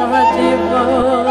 Radivara